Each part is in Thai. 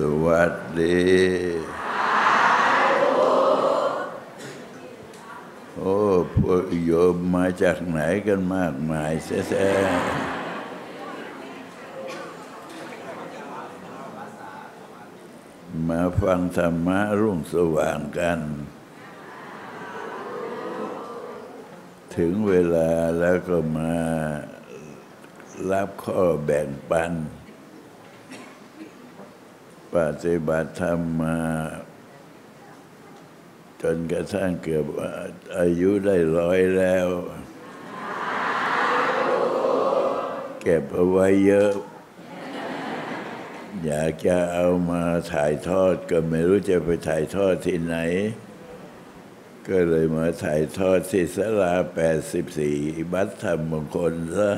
สวัสดีโอ้พวกโยมมาจากไหนกันมากมายแท้ๆมาฟังธรรมะรุ่งสว่างกัน ถึงเวลาแล้วก็มารับข้อแบ่งปัน ปฏิบัติธรรมมา จนกระทั่งเกือบอายุได้ร้อยแล้ว เก็บเอาไว้เยอะ อยากจะเอามาถ่ายทอดก็ไม่รู้จะไปถ่ายทอดที่ไหน ก็เลยมาถ่ายทอดที่สลา84 บัตรธรรมมงคลซะ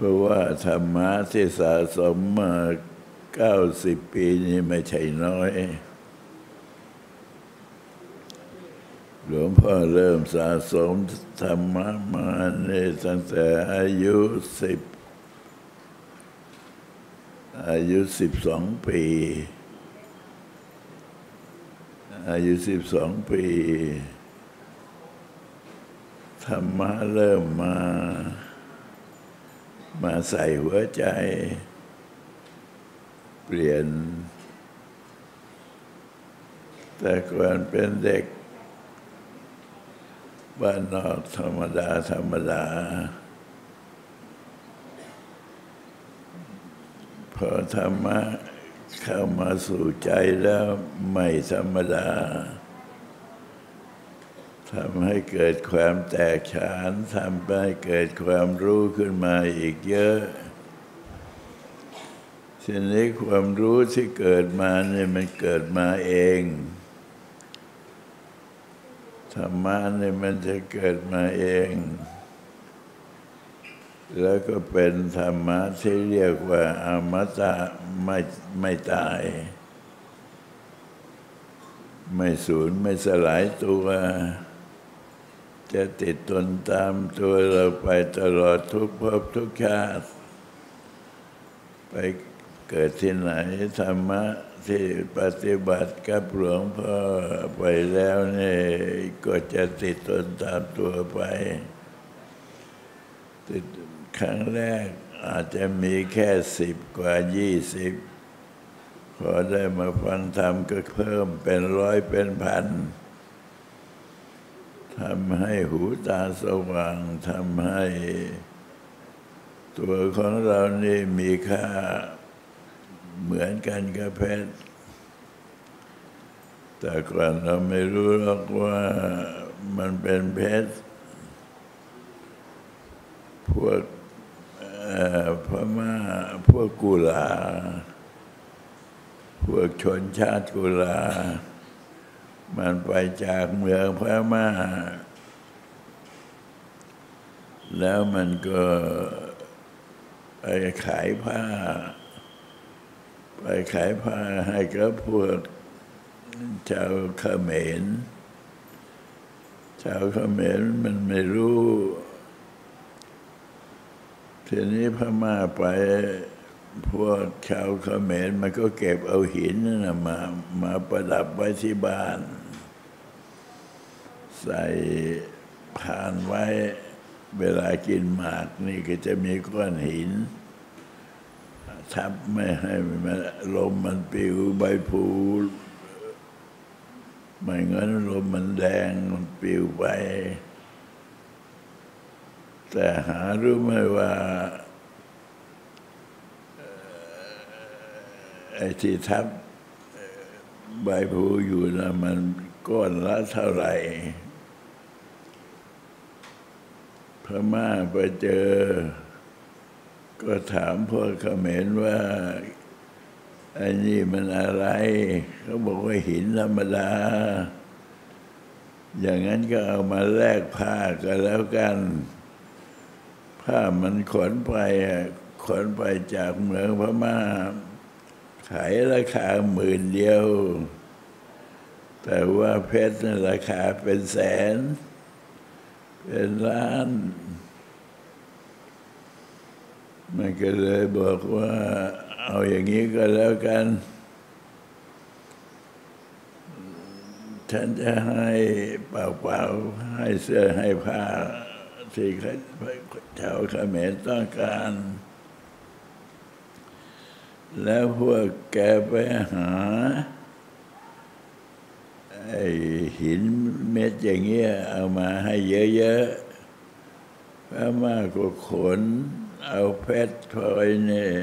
เพราะว่าธรรมะที่สะสมมาเก้าสิบปีนี้ไม่ใช่น้อย หลวงพ่อเริ่มสะสมธรรมะมาเนี่ตั้งแต่อายุสิบอายุสิบสองปี อายุสิบสองปี ธรรมะเริ่มมา มาใส่หัวใจ เปลี่ยน แต่ก่อนเป็นเด็ก บ้านนอกธรรมดา ธรรมดา พอธรรมะเข้ามาสู่ใจแล้วไม่ธรรมดา ทำให้เกิดความแตกฉานทำให้เกิดความรู้ขึ้นมาอีกเยอะทีนี้ความรู้ที่เกิดมาเนี่ยมันเกิดมาเองธรรมะเนี่ยมันจะเกิดมาเอง แล้วก็เป็นธรรมะที่เรียกว่าอมตะไม่ไม่ตาย ไม่สูญไม่สลายตัว จะติดตนตามตัวเราไปตลอดทุกภพทุกชาติ ไปเกิดที่ไหนธรรมะที่ปฏิบัติกับหลวงพ่อไปแล้วนี่ก็จะติดตนตามตัวไปติดครั้งแรกอาจจะมีแค่สิบกว่ายี่สิบพอได้มาฟังธรรมก็เพิ่มเป็นร้อยเป็นพัน ทำให้หูตาสว่างทำให้ ตัวของเรานี่มีค่าเหมือนกันกับเพชรแต่ก่อนเราไม่รู้หรอกว่ามันเป็นเพชรพวกพม่าพวกกุลา พวกชนชาติกุลา มันไปจากเมืองพม่า แล้วมันก็ไปขายผ้า ไปขายผ้าให้กับพวกชาวเขมร ชาวเขมรมันไม่รู้ทีนี้พม่าไปพวกชาวเขมรมันก็เก็บเอาหินนั่นมามาประดับไว้ที่บ้าน ใส่ผ่านไว้เวลากินหมากนี่ก็จะมีก้อนหิน ทับไม่ให้มันลมมันปิวใบพูไม่งั้นลมมันแดงมันปิวไป แต่หารู้ไหมว่าไอ้ที่ทับใบพูอยู่นะมันก้อนละเท่าไหร่ พม่าไปเจอ ก็ถามพวกเขมรว่าอ้นี่มันอะไร เขาบอกว่าหินธรรมดา อย่างนั้นก็เอามาแลกผ้ากันแล้วกัน ผ้ามันขนไปขนไปจากเมืองพม่า ขายราคาหมื่นเดียว แต่ว่าเพชรราคาเป็นแสน เป็นล้าน มันก็เลยบอกว่าเอาอย่างนี้ก็แล้วกัน ฉันจะให้เปล่าๆให้เสื้อให้ผ้าที่ชาวเขมรต้องการ แล้วพวกแกไปหา หินเม็ดอย่างเงี้ยเอามาให้เยอะๆพราะมาก็ขน เอาเพชรพลอยเนี่ย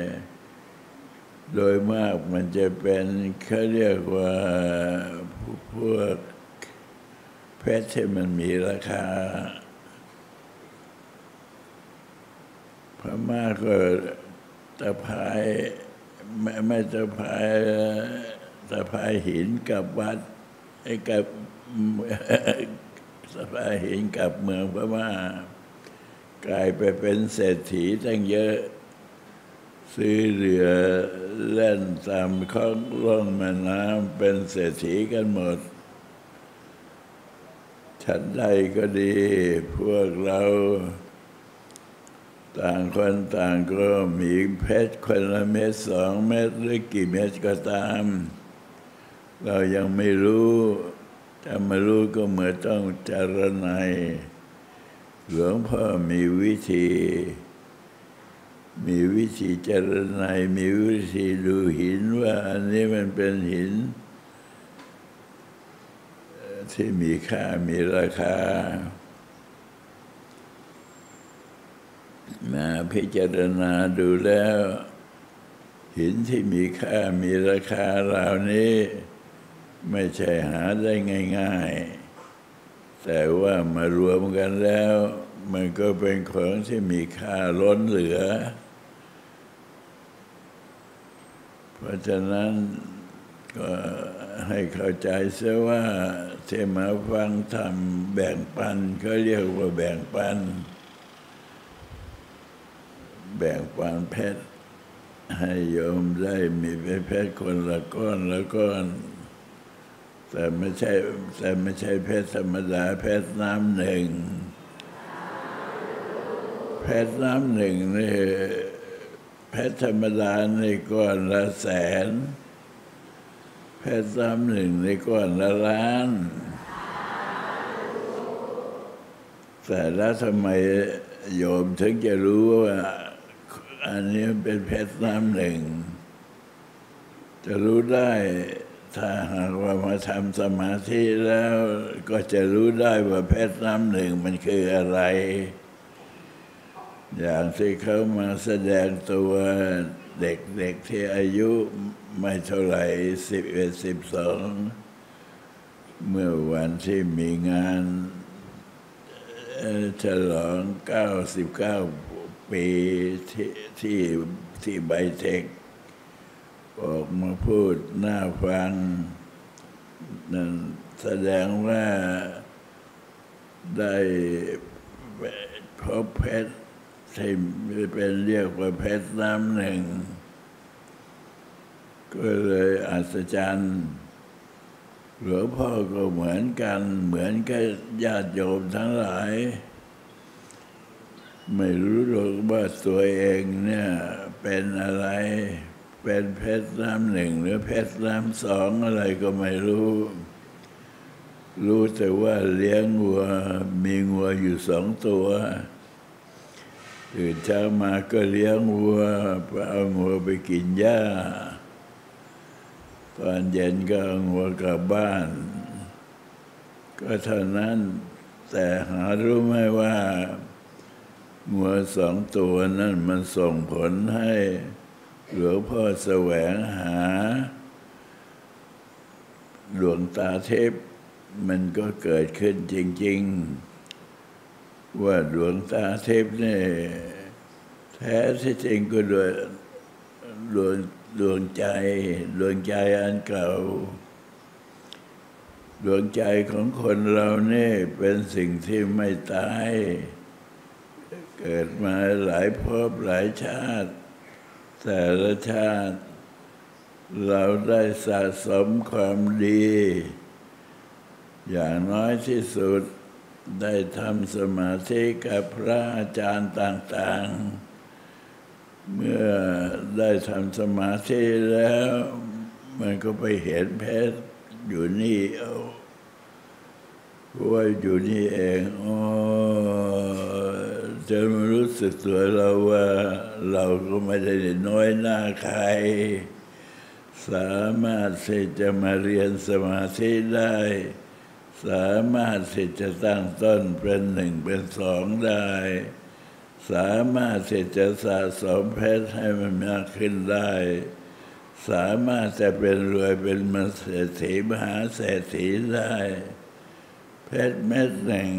โดยมากมันจะเป็นเขาเรียกว่าพวกเพชรที่มันมีราคาพม่าก็ตะพายไม่ไม่ตะพายตะพายหินกับวัด กับตะพายหินกับเมืองพม่ากลายไปเป็นเศรษฐีตั้งเยอะ ซื้อเรือเล่นตามคลองล่องแม่น้ำเป็นเศรษฐีกันหมด ฉันใดก็ดี พวกเรา ต่างคนต่างก็มีเพชรคนละเม็ดสองเม็ดหรือกี่เม็ดก็ตาม เรายังไม่รู้ถ้ามารู้ก็เหมือนต้องจารณัยหลวงพ่อมีวิธี มีวิธีเจรนายมีวิธีดูหินว่าอันนี้มันเป็นหิน ที่มีค่ามีราคา มาพิจารณาดูแล้ว หินที่มีค่ามีราคาเหล่านี้ ไม่ใช่หาได้ง่าย ๆ แต่ว่ามารวมกันแล้ว มันก็เป็นของที่มีค่าล้นเหลือ เพราะฉะนั้นก็ให้เข้าใจเสียว่าเทมาฟังธรรมแบ่งปันเขาเรียกว่าแบ่งปัน แบ่งปันเพชรให้โยมได้มีเพชรคนละก้อนละก้อน แต่ไม่ใช่แต่ไม่ใช่เพชรธรรมดาเพชรน้ำหนึ่งเพชรน้ำหนึ่งนี่เพชรธรรมดาในก้อนละแสนเพชรน้ำหนึ่งในก้อนละล้านแต่แล้วทำไมโยมถึงจะรู้ว่าอันนี้เป็นเพชรน้ำหนึ่ง จะรู้ได้ ถ้าหากว่ามาทำสมาธิแล้วก็จะรู้ได้ว่าเพชรน้ำหนึ่งมันคืออะไร อย่างที่เขามาแสดงตัวเด็กๆที่อายุไม่เท่าไหร่สิบเอ็ดสิบสองเมื่อวันที่มีงานฉลองเก้าสิบเก้าปีที่ที่ที่ไบเทค ออกมาพูดหน้าฟังนั่นแสดงว่าได้พบเพชรที่เป็นเรียกว่าเพชรน้ำหนึ่ง ก็เลยอัศจรรย์หลวงพ่อก็เหมือนกัน เหมือนกับญาติโยมทั้งหลาย ไม่รู้หรอกว่าตัวเองเนี่ยเป็นอะไร เป็นเพชรน้ำหนึ่งหรือเพชรน้ำสองอะไรก็ไม่รู้ รู้แต่ว่าเลี้ยงวัวมีงัวอยู่สองตัวตื่นเช้ามาก็เลี้ยงวัวเอางัวไปกินหญ้า ตอนเย็นก็เอางัวกลับบ้าน ก็เท่านั้นแต่หารู้ไหมว่างัวสองตัวนั้นมันส่งผลให้ หลวงพ่อแสวงหาดวงตาเทพมันก็เกิดขึ้นจริง ๆ ว่าดวงตาเทพนี่แท้ที่จริงก็ดวงดวงดวงใจดวงใจอันเก่าดวงใจของคนเราเนี่ยเป็นสิ่งที่ไม่ตาย เกิดมาหลายภพหลายชาติ แต่ละชาติ เราได้สะสมความดี อย่างน้อยที่สุดได้ทำสมาธิกับพระอาจารย์ต่างๆ เมื่อได้ทำสมาธิแล้ว มันก็ไปเห็นเพชรอยู่นี่เอาว่าอยู่นี่เองอ๋อ จะมรู้สึกตัวเราว่าเราก็ไม่ได้น้อยหน้าใคร สามารถที่จะมาเรียนสมาธิได้ สามารถที่จะตั้งต้นเป็นหนึ่งเป็นสองได้ สามารถที่จะสะสมเพชรให้มันมากขึ้นได้ สามารถจะเป็นรวยเป็นมเศรษฐีมหาเศรษฐีได้ เพชรเม็ดหนึ่ง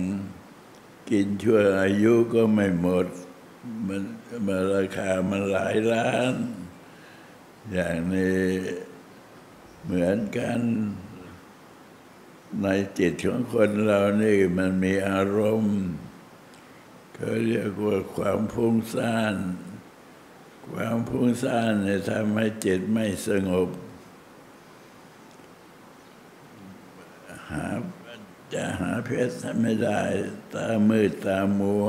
กินชั่วอายุก็ไม่หมด มันมันราคามันหลายล้าน อย่างนี้เหมือนกันในจิตของคนเรานี่มันมีอารมณ์เขาเรียกว่าความพุ่งซ่าน ความพุ่งซ่านเนี่ยทำให้จิตไม่สงบ หา จะหาเพชรไม่ได้ ตามืดตามัว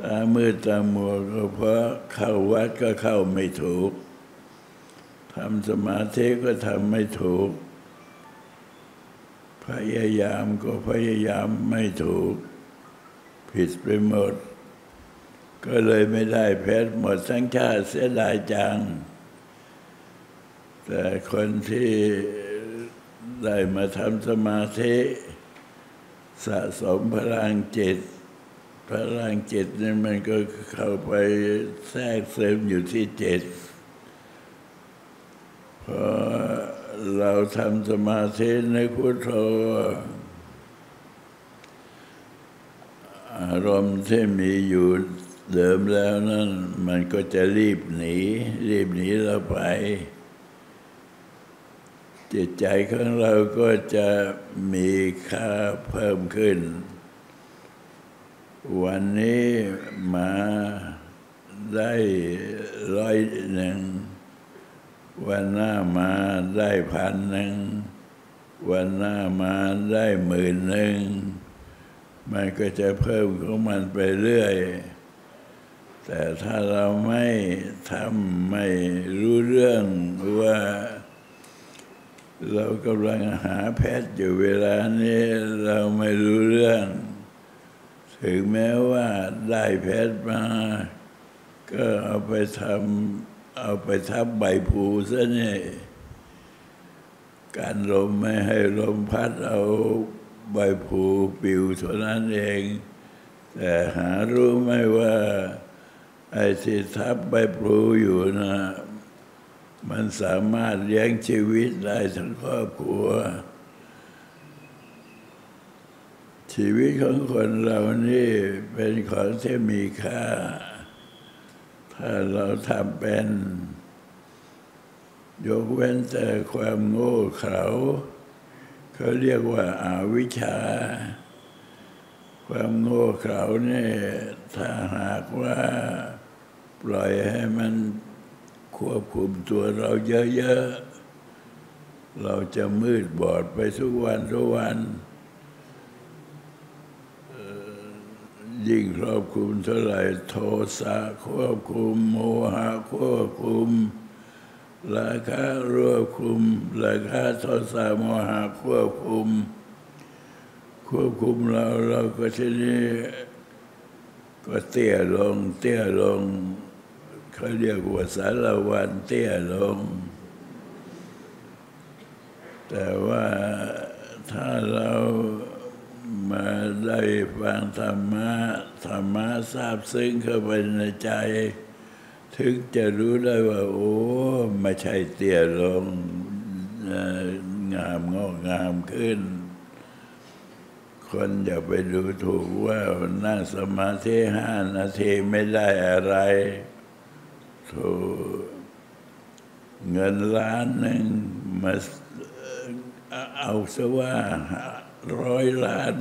ตามืดตามัวก็เพราะเข้าวัดก็เข้าไม่ถูกทำสมาธิก็ทำไม่ถูก พยายามก็พยายามไม่ถูก ผิดไปหมด ก็เลยไม่ได้เพชรหมดทั้งชาติเสียดายจัง แต่คนที่ ได้มาทำสมาธิสะสมพลังจิต พลังจิตนี่มันก็เข้าไปแทรกซึมอยู่ที่จิตพอเราทำสมาธิในพุทโธอารมณ์ที่มีอยู่เดิมแล้วนั่นมันก็จะรีบหนี รีบหนีเราไป จิตใจของเราก็จะมีค่าเพิ่มขึ้น วันนี้มาได้ร้อยหนึ่ง วันหน้ามาได้พันหนึ่ง วันหน้ามาได้หมื่นหนึ่ง มันก็จะเพิ่มของมันไปเรื่อย แต่ถ้าเราไม่ทำไม่รู้เรื่องว่า เรากำลังหาแพทย์อยู่เวลานี้เราไม่รู้เรื่อง ถึงแม้ว่าได้แพทย์มา ก็เอาไปทำเอาไปทับใบพลูซะนี่การลมไม่ให้ลมพัดเอาใบพลูปิวเท่านั้นเอง แต่หารู้ไหมว่า ไอ้ที่ทับใบพลูอยู่นะ มันสามารถเลี้ยงชีวิตได้ทั้งครอบครัว ชีวิตของคนเรานี่เป็นของที่มีค่า ถ้าเราทำเป็น ยกเว้นแต่ความโง่เขลาเขาเรียกว่าอาวิชชา ความโง่เขลาเนี่ยถ้าหากว่า ปล่อยให้มัน ควบคุมตัวเราเยอะๆ เราจะมืดบอดไปทุกวันทุกวันยิ่งครอบคุมเท่าไหร่โทสะควบคุม โมหะควบคุมราคะรวบคุมราคะโทสะโมหะควบคุม ควบคุมเราเราก็ทีนี้ก็เตี้ยลง เตี้ยลง เขาเรียกว่าสารวันเตี้ยลง แต่ว่าถ้าเรามาได้ฟังธรรมะธรรมะทราบซึ้งเข้าไปในใจ ถึงจะรู้ได้ว่า โอ้ไม่ใช่เตี้ยลงงามงอกงามขึ้น คนอย่าไปดูถูกว่านั่งสมาธิห้านาทีไม่ได้อะไร ถูเงินล้านหนึ่งมาเอาซะว่าร้อยล้าน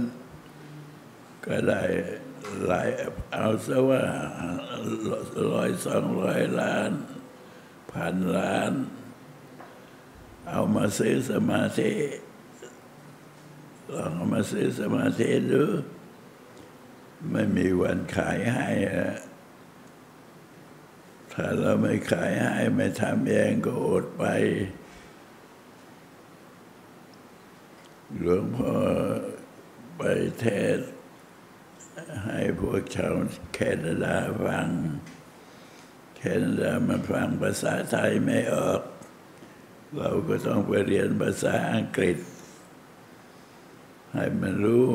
ก็ได้หลายเอาซะว่าร้อยสองร้อยล้านพันล้าน เอามาซื้อสมาธิลองเอามาซื้อสมาธิดูไม่มีวันขายให้ ถ้าเราไม่ขายให้ไม่ทำเองก็อดไป หลวงพ่อไปเทศ ให้พวกชาวแคนาดาฟัง แคนาดามันฟังภาษาไทยไม่ออก เราก็ต้องไปเรียนภาษาอังกฤษ ให้มันรู้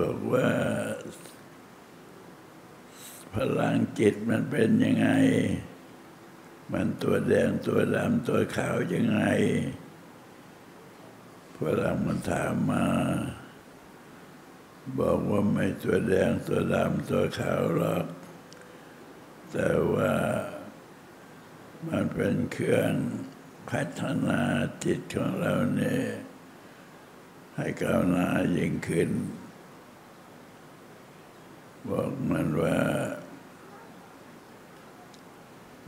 บอกว่า พลังจิตมันเป็นยังไง มันตัวแดงตัวดำตัวขาวยังไงฝรั่งมันถามมา บอกว่าไม่ตัวแดงตัวดำตัวขาวหรอก แต่ว่ามันเป็นเครื่องพัฒนาจิตของเราเนี่ยให้ก้าวหน้ายิ่งขึ้น บอกมันว่า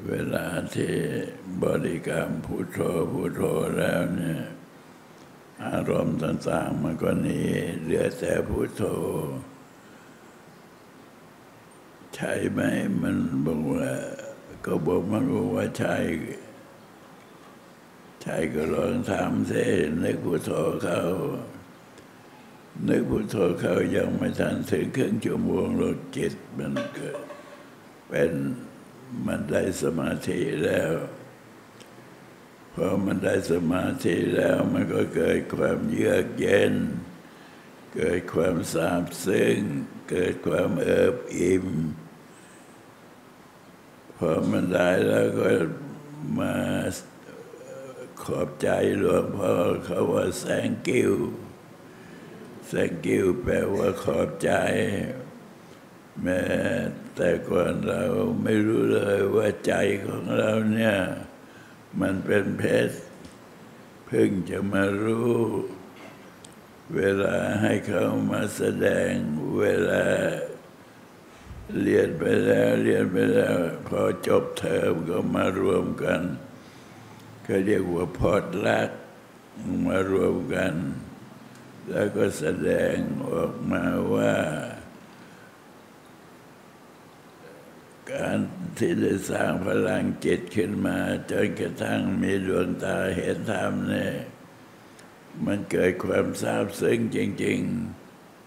เวลาที่บริกรรมพุทโธพุทโธแล้วเนี่ยอารมณ์ต่างๆมันก็หนีเหลือแต่พุทโธ ใช่ไหมมันบอกว่าก็บอกมันบอกว่าใช่ใช่ก็ลองทำสินึกพุทโธเขานึกพุทโธเขายังไม่ทันถึงครึ่งชั่วโมงหรอกจิตมันก็เป็น มันได้สมาธิแล้วพอมันได้สมาธิแล้วมันก็เกิดความเยือกเย็น เกิดความซาบซึ้งเกิดความเอิบอิ่มพอมันได้แล้วก็มาขอบใจหลวงพ่อเขาว่าแสงกิ้วแสงกิ้วแปลว่าขอบใจ แม้แต่ก่อนเราไม่รู้เลยว่าใจของเราเนี่ย มันเป็นเพชรเพิ่งจะมารู้ เวลาให้เขามาแสดงเวลาเรียนไปแล้วเรียนไปแล้วพอจบเทอมก็มารวมกันก็เรียกว่าพอดลักมารวมกัน แล้วก็แสดงออกมาว่า การที่ได้สร้างพลังจิตขึ้นมา จนกระทั่งมีดวงตาเห็นธรรมเนี่ยมันเกิดความซาบซึ้งจริง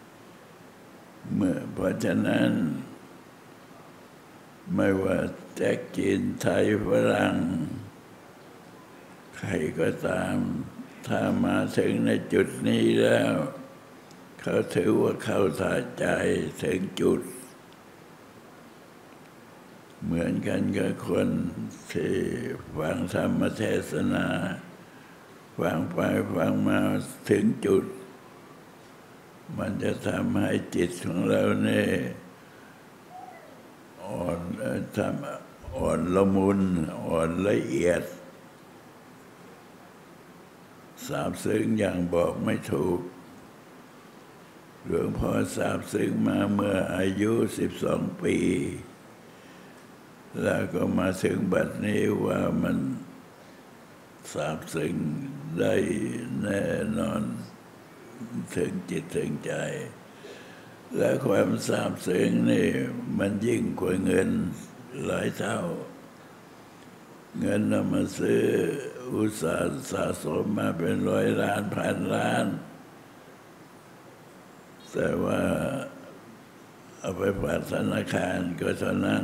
ๆ เมื่อเพราะฉะนั้น ไม่ว่าแจ็คจีนไทยฝรั่งใครก็ตาม ถ้ามาถึงในจุดนี้แล้ว เขาถือว่าเข้าถ่าใจถึงจุด เหมือนกันกับคนที่ฟังธรรมเทศนาฟังไปฟังมาถึงจุด มันจะทำให้จิตของเราเนี่ยอ่อนทำอ่อนละมุนอ่อนละเอียด สาบซึ้งอย่างบอกไม่ถูกหลวงพ่อสาบซึ้งมาเมื่ออายุสิบสองปี แล้วก็มาถึงบัดนี้ว่ามันสาบซึ้งได้แน่นอน ถึงจิตถึงใจ และความสาบซึ้งนี่ มันยิ่งกว่าเงินหลายเท่า เงินนำมาซื้ออุตสาห์สะสมมาเป็นร้อยล้านพันล้าน แต่ว่าเอาไปฝากธนาคารก็เท่านั้น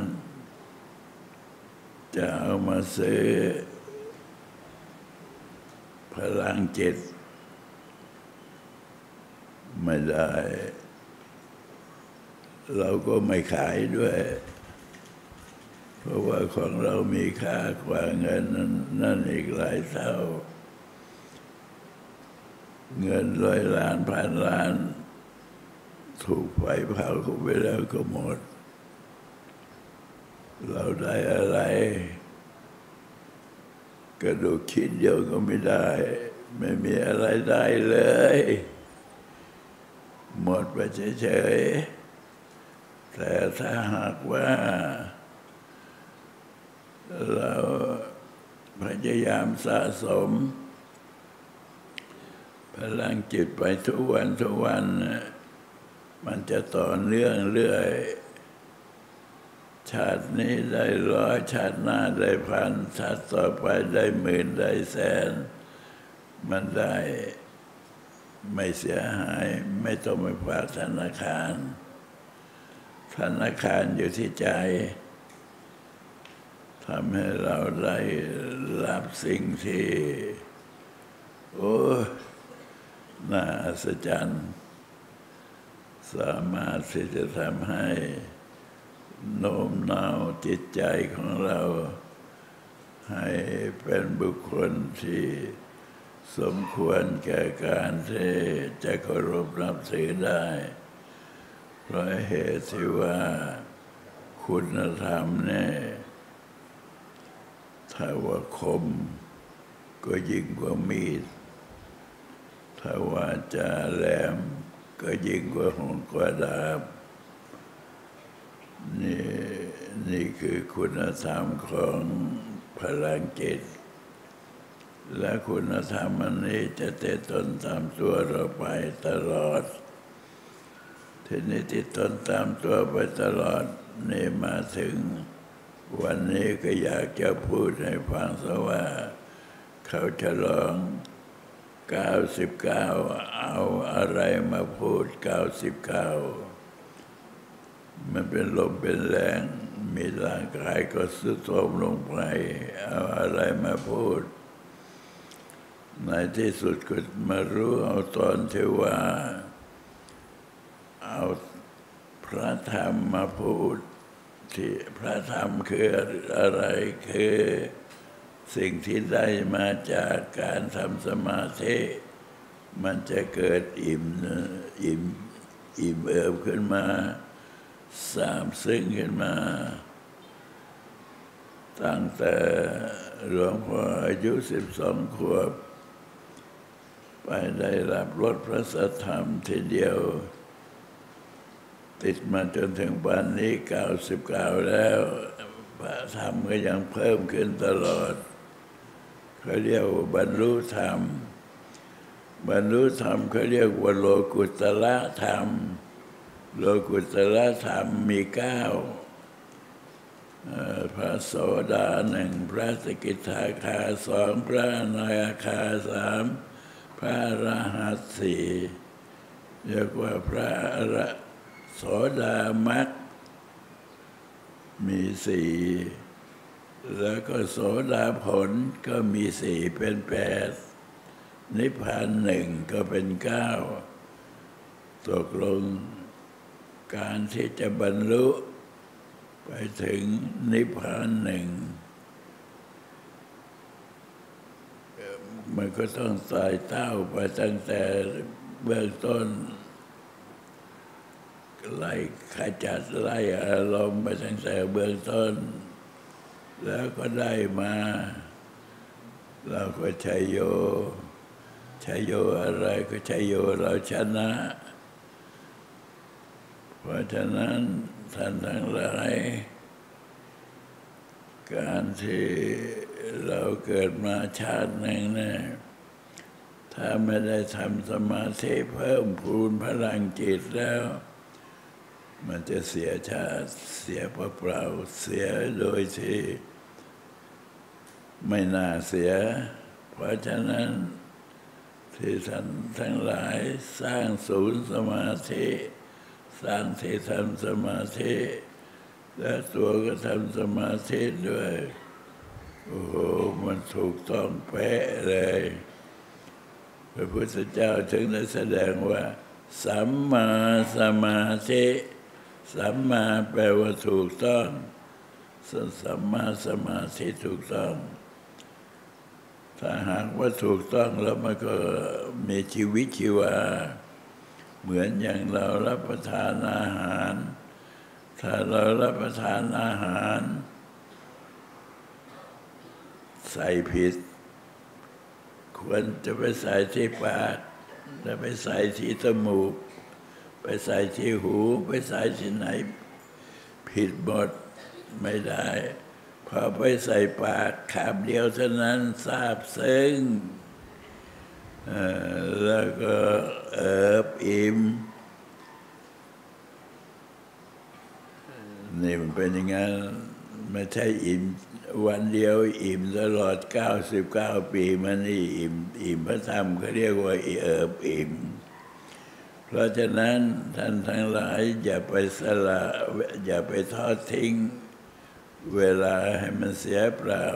จะเอามาซื้อ พลังจิต ไม่ได้ เราก็ไม่ขายด้วย เพราะว่าของเรามีค่ากว่าเงินนั้นนั่นอีกหลายเท่า เงินร้อยล้านพันล้าน ถูกไฟเผาเข้าไปแล้วก็หมด เราได้อะไร กระดูกคิดเดียวก็ไม่ได้ ไม่มีอะไรได้เลย หมดไปเฉยๆแต่ถ้าหากว่า เราพยายามสะสม พลังจิตไปทุกวันทุกวัน มันจะต่อเนื่องเรื่อย ชาตินี้ได้ร้อยชาติหน้าได้พันชาติต่อไปได้หมื่นได้แสน มันได้ไม่เสียหาย ไม่ต้องไปฝากธนาคาร ธนาคารอยู่ที่ใจทำให้เราได้รับสิ่งที่ โอ้ น่าอัศจรรย์ สามารถที่จะทำให้ โน้มน้าวจิตใจของเรา ให้เป็นบุคคลที่สมควรแก่การที่จะเคารพนับถือได้ เพราะเหตุที่ว่าคุณธรรมเนี่ยถ้าว่าคมก็ยิ่งกว่ามีด ถ้าว่าจะแหลมก็ยิ่งกว่าหงกว่าดาบ นี่นี่คือคุณธรรมของพลังจิตและคุณธรรมอันนี้จะเตะตนตามตัวเราไปตลอด ทีนี้ที่ตนตามตัวไปตลอดนี่มาถึง วันนี้ก็อยากจะพูดให้ฟังซะว่า เขาจะลอง 99 เอาอะไรมาพูด 99 มันเป็นลมเป็นแรง มีร่างกายก็สุดโทรมลงไปเอาอะไรมาพูด ในที่สุดก็มารู้เอาตอนที่ว่า เอาพระธรรมมาพูด ที่พระธรรมคืออะไรคือสิ่งที่ได้มาจากการทำสมาธิ มันจะเกิดอิ่มอิ่มอิ่มเอิบขึ้นมา สามซึ่งขึ้นมา ตั้งแต่หลวงพ่ออายุสิบสองขวบ ไปได้รับรถพระสธรรมทีเดียว ติดมาจนถึงปันนี้เก้าสิบเก้าแล้วพระธรรมก็ยังเพิ่มขึ้นตลอดเขาเรียกว่าบรรลุธรรม บรรลุธรรมเขาเรียกว่าโลกุตละธรรม โลกุตละธรรมมีเก้าพระโสดาหนึ่งพระสกิทาคาสองพระนาคาสามพระรหัสสี่เรียกว่าพระอรโสดามักมีสี่แล้วก็โสดาผลก็มีสี่เป็นแปดนิพพานหนึ่งก็เป็นเก้าตกลง การที่จะบรรลุไปถึงนิพพานหนึ่ง มันก็ต้องสายเต้าไปตั้งแต่เบื้องต้นไล่ขจัดไล่อารมณ์ไปตั้งแต่เบื้องต้น แล้วก็ได้มา เราก็ชัยโยชัยโยอะไรก็ชัยโยเราชนะ เพราะฉะนั้นท่านทั้งหลาย การที่เราเกิดมาชาติหนึ่งเนี่ยถ้าไม่ได้ทำสมาธิเพิ่มพูนพลังจิตแล้ว มันจะเสียชาติเสียเปล่าเสียโดยที่ ไม่น่าเสีย เพราะฉะนั้น ที่ท่านทั้งหลายสร้างศูนย์สมาธิ สร้างที่ทำสมาธิ และตัวก็ทำสมาธิด้วย โอ้โห มันถูกต้องเป๊ะเลย พระพุทธเจ้าถึงได้แสดงว่าสัมมาสมาธิสัมมาแปลว่าถูกต้องสัมมาสมาธิถูกต้อง ถ้าหากว่าถูกต้องแล้วมันก็มีชีวิตชีวา เหมือนอย่างเรารับประทานอาหาร ถ้าเรารับประทานอาหาร ใส่ผิด ควรจะไปใส่ที่ปากจะไปใส่ที่จมูก ไปใส่ที่หู ไปใส่ที่ไหน ผิดหมดไม่ได้ พอไปใส่ปากคำเดียวเท่านั้นทราบซึ้ง แล้วก็เอิบอิ่มนี่มันเป็นอย่างนั้นไม่ใช่อิ่มวันเดียวอิ่มตลอด 99 ปีมันนี่อิ่มอิ่มพระธรรมเขาเรียกว่าเอิบอิ่ม เพราะฉะนั้นท่านทั้งหลายอย่าไปสละอย่าไปทอดทิ้ง เวลาให้มันเสียเปล่า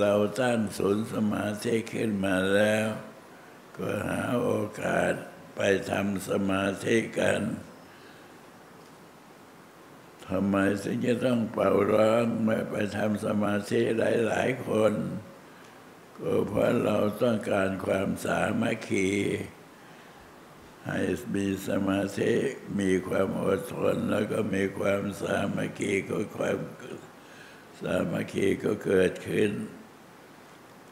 เราตั้งศูนย์สมาธิขึ้นมาแล้ว ก็หาโอกาสไปทำสมาธิกันทำไมถึงจะต้องเป่าร้องไม่ไปทำสมาธิหลาย ๆ คนก็เพราะเราต้องการความสามัคคี ให้มีสมาธิมีความอดทนแล้วก็มีความสามัคคีก็ความสามัคคีก็เกิดขึ้น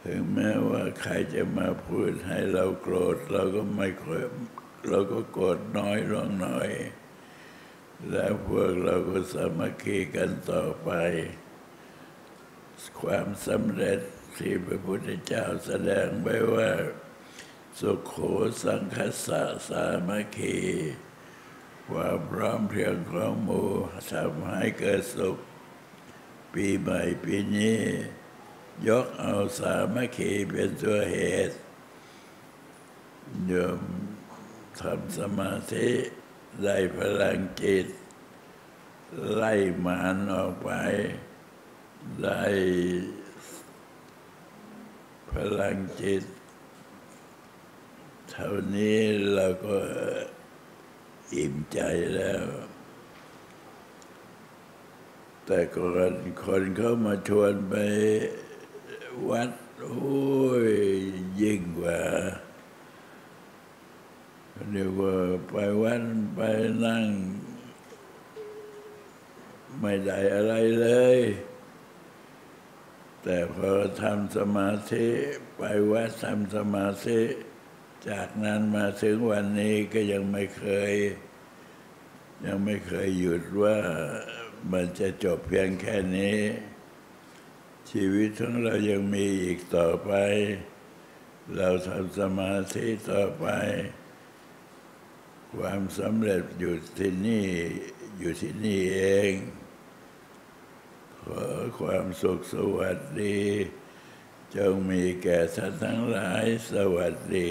ถึงแม้ว่าใครจะมาพูดให้เราโกรธ เราก็ไม่ค่อยเราก็โกรธน้อยลงหน่อย แล้วพวกเราก็สามัคคีกันต่อไป ความสำเร็จที่พระพุทธเจ้าแสดงไว้ว่า สุขโขสังคสะสามัคคีความพร้อมเพรียงของหมู่ทำให้เกิดสุข ปีใหม่ปีนี้ ยกเอาสามัคคีเป็นตัวเหตุโยมทำสมาธิได้พลังจิต ไล่มารออกไป ได้พลังจิต เท่านี้เราก็อิ่มใจแล้ว แต่ก่อนคนเขามาชวนไป วัดโอ้ยยิ่งกว่าเรียกว่าไปวัดไปนั่ง ไม่ได้อะไรเลย แต่พอทำสมาธิไปวัดทำสมาธิ จากนั้นมาถึงวันนี้ก็ยังไม่เคย ยังไม่เคยหยุดว่ามันจะจบเพียงแค่นี้ ชีวิตของเรายังมีอีกต่อไป เราทำสมาธิต่อไป ความสำเร็จอยู่ที่นี่อยู่ที่นี่เอง ขอความสุขสวัสดี จงมีแก่ท่านทั้งหลายสวัสดี